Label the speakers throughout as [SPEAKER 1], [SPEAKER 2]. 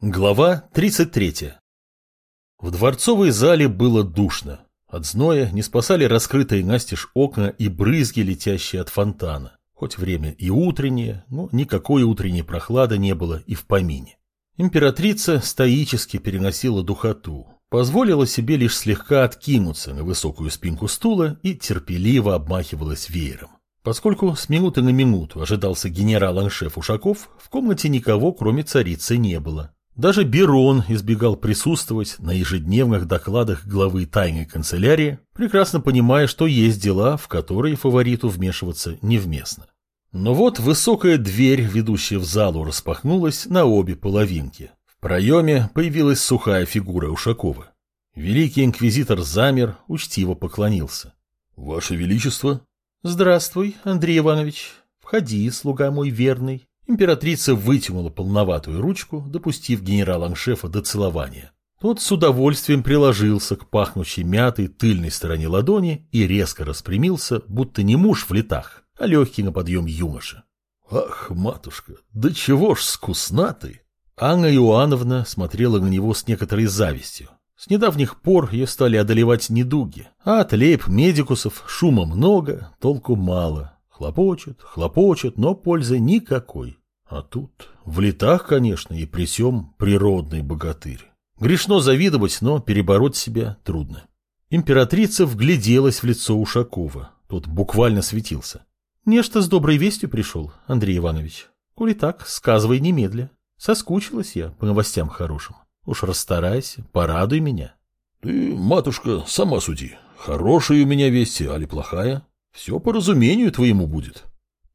[SPEAKER 1] Глава 33. В дворцовой зале было душно. От зноя не спасали раскрытые настежь окна и брызги, летящие от фонтана. Хоть время и утреннее, но никакой утренней прохлады не было и в помине. Императрица стоически переносила духоту, позволила себе лишь слегка откинуться на высокую спинку стула и терпеливо обмахивалась веером. Поскольку с минуты на минуту ожидался генерал-аншеф Ушаков, в комнате никого, кроме царицы, не было. Даже Берон избегал присутствовать на ежедневных докладах главы тайной канцелярии, прекрасно понимая, что есть дела, в которые фавориту вмешиваться невместно. Но вот высокая дверь, ведущая в залу, распахнулась на обе половинки. В проеме появилась сухая фигура Ушакова. Великий инквизитор замер, учтиво поклонился. — Ваше Величество? — Здравствуй, Андрей Иванович. Входи, слуга мой верный. Императрица вытянула полноватую ручку, допустив генерала-аншефа до целования. Тот с удовольствием приложился к пахнущей мятой тыльной стороне ладони и резко распрямился, будто не муж в летах, а легкий на подъем юноша. «Ах, матушка, да чего ж скуснатый!» Анна Иоанновна смотрела на него с некоторой завистью. С недавних пор ее стали одолевать недуги, а от лейб-медикусов шума много, толку мало. Хлопочет, хлопочет, но пользы никакой. А тут в летах, конечно, и при всем природный богатырь. Грешно завидовать, но перебороть себя трудно. Императрица вгляделась в лицо Ушакова. Тот буквально светился. Нечто с доброй вестью пришел, Андрей Иванович. Коли так, сказывай немедля. Соскучилась я по новостям хорошим. Уж расстарайся, порадуй меня.
[SPEAKER 2] Ты, матушка, сама суди. Хорошая у меня весть, али плохая? Все по разумению твоему будет.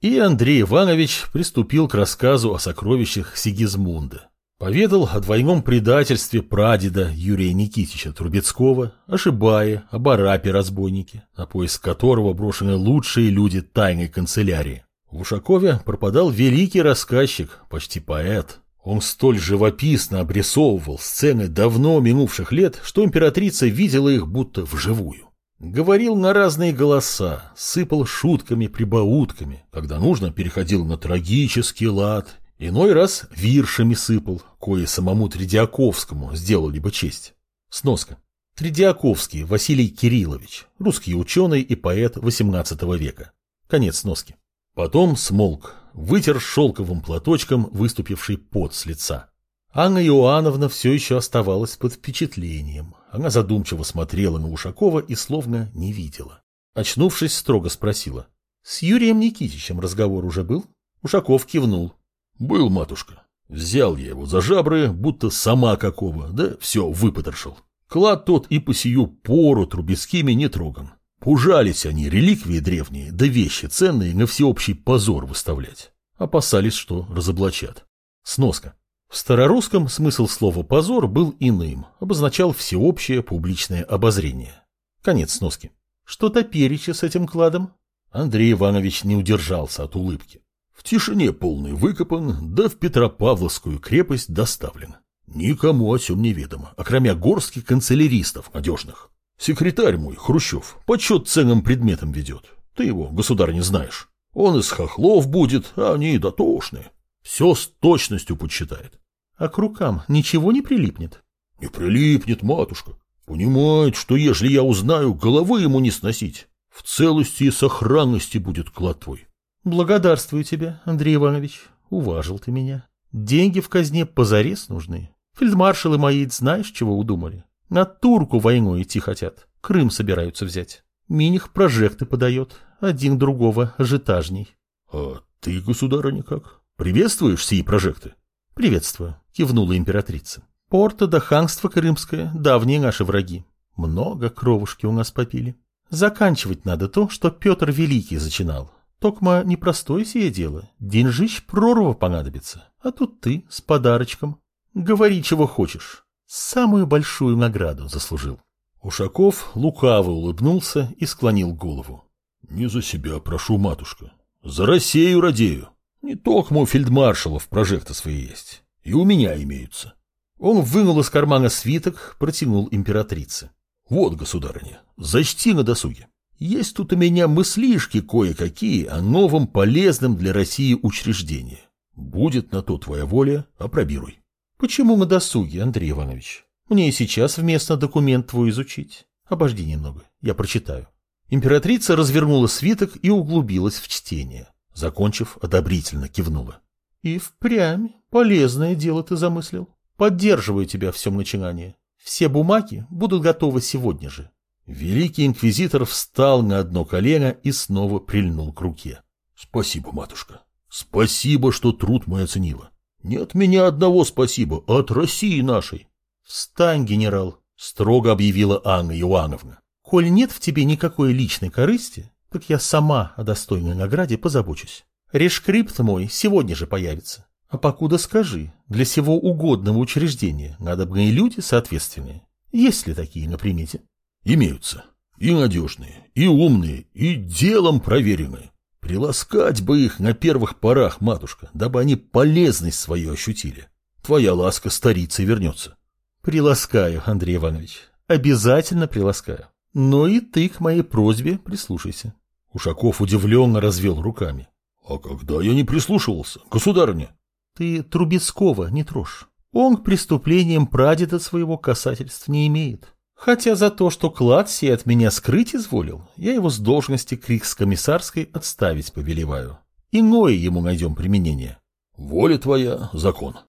[SPEAKER 1] И Андрей Иванович приступил к рассказу о сокровищах Сигизмунда. Поведал о двойном предательстве прадеда Юрия Никитича Трубецкого, о Шибае, о Барапе-разбойнике, на поиск которого брошены лучшие люди тайной канцелярии. В Ушакове пропадал великий рассказчик, почти поэт. Он столь живописно обрисовывал сцены давно минувших лет, что императрица видела их будто вживую. Говорил на разные голоса, сыпал шутками-прибаутками, когда нужно, переходил на трагический лад, иной раз виршами сыпал, кое самому Тредиаковскому сделали бы честь. Сноска. Тредиаковский Василий Кириллович, русский ученый и поэт XVIII века. Конец сноски. Потом смолк, вытер шелковым платочком выступивший пот с лица. Анна Иоанновна все еще оставалась под впечатлением. Она задумчиво смотрела на Ушакова и словно не видела. Очнувшись, строго спросила. — С Юрием Никитичем разговор уже был? Ушаков кивнул.
[SPEAKER 2] — Был, матушка. Взял я его за жабры, будто сама какого, да все выпотрошил. Клад тот и по сию пору трубецкими не троган. Пужались они реликвии древние, да вещи ценные на всеобщий позор выставлять. Опасались, что разоблачат.
[SPEAKER 1] Сноска. В старорусском смысл слова «позор» был иным, обозначал всеобщее публичное обозрение. Конец сноски. Что-то перечи с этим кладом? Андрей Иванович не удержался от улыбки.
[SPEAKER 2] В тишине полный выкопан, да в Петропавловскую крепость доставлен. Никому о чем не ведомо, окромя горских канцеляристов надежных. Секретарь мой, Хрущев, подсчет ценным предметам ведет. Ты его, государь, не знаешь. Он из хохлов будет, а они дотошные. Все с точностью подсчитает.
[SPEAKER 1] А к рукам ничего не прилипнет?
[SPEAKER 2] Не прилипнет, матушка. Понимает, что ежели я узнаю, головы ему не сносить. В целости и сохранности будет клад твой.
[SPEAKER 1] Благодарствую тебе, Андрей Иванович. Уважил ты меня. Деньги в казне позарез нужны. Фельдмаршалы мои знаешь, чего удумали? На турку войну идти хотят. Крым собираются взять. Миних прожекты подает. Один другого ажитажней.
[SPEAKER 2] А ты, государыня, как? Приветствуешь сии прожекты?
[SPEAKER 1] Приветствую, кивнула императрица. Порто да ханство крымское, давние наши враги. Много кровушки у нас попили. Заканчивать надо то, что Петр Великий зачинал. Токма непростое сие дело. Деньжищ прорва понадобится. А тут ты с подарочком. Говори, чего хочешь. Самую большую награду заслужил.
[SPEAKER 2] Ушаков лукаво улыбнулся и склонил голову. — Не за себя прошу, матушка. За Россию радею. Не у фельдмаршалов прожекты свои есть. И у меня имеются.
[SPEAKER 1] Он вынул из кармана свиток, протянул императрице.
[SPEAKER 2] Вот, государыня, зачти на досуге. Есть тут у меня мыслишки кое-какие о новом полезном для России учреждении. Будет на то твоя воля, опробируй.
[SPEAKER 1] Почему на досуге, Андрей Иванович? Мне и сейчас вместо документ твой изучить. Обожди немного, я прочитаю. Императрица развернула свиток и углубилась в чтение. Закончив, одобрительно кивнула. И впрямь полезное дело ты замыслил. Поддерживаю тебя в всем начинании. Все бумаги будут готовы сегодня же. Великий инквизитор встал на одно колено и снова прильнул к руке.
[SPEAKER 2] Спасибо, матушка. Спасибо, что труд мой оценила. Не от меня одного спасибо, а от России нашей.
[SPEAKER 1] Встань, генерал, строго объявила Анна Иоанновна. Коль нет в тебе никакой личной корысти, так я сама о достойной награде позабочусь. Решкрипт мой сегодня же появится. А покуда скажи, для всего угодного учреждения надо бы и люди соответственные. Есть ли такие на примете?
[SPEAKER 2] Имеются. И надежные, и умные, и делом проверенные. Приласкать бы их на первых порах, матушка, дабы они полезность свою ощутили. Твоя ласка старицей вернется.
[SPEAKER 1] Приласкаю, Андрей Иванович. Обязательно приласкаю. Но и ты к моей просьбе прислушайся.
[SPEAKER 2] Ушаков удивленно развел руками. А когда я не прислушивался, государыня?
[SPEAKER 1] Ты Трубецкого не трожь. Он к преступлениям прадеда своего касательств не имеет. Хотя за то, что клад сей от меня скрыть изволил, я его с должности крикс-комиссарской отставить повелеваю. Иное ему найдем применение.
[SPEAKER 2] Воля твоя — закон.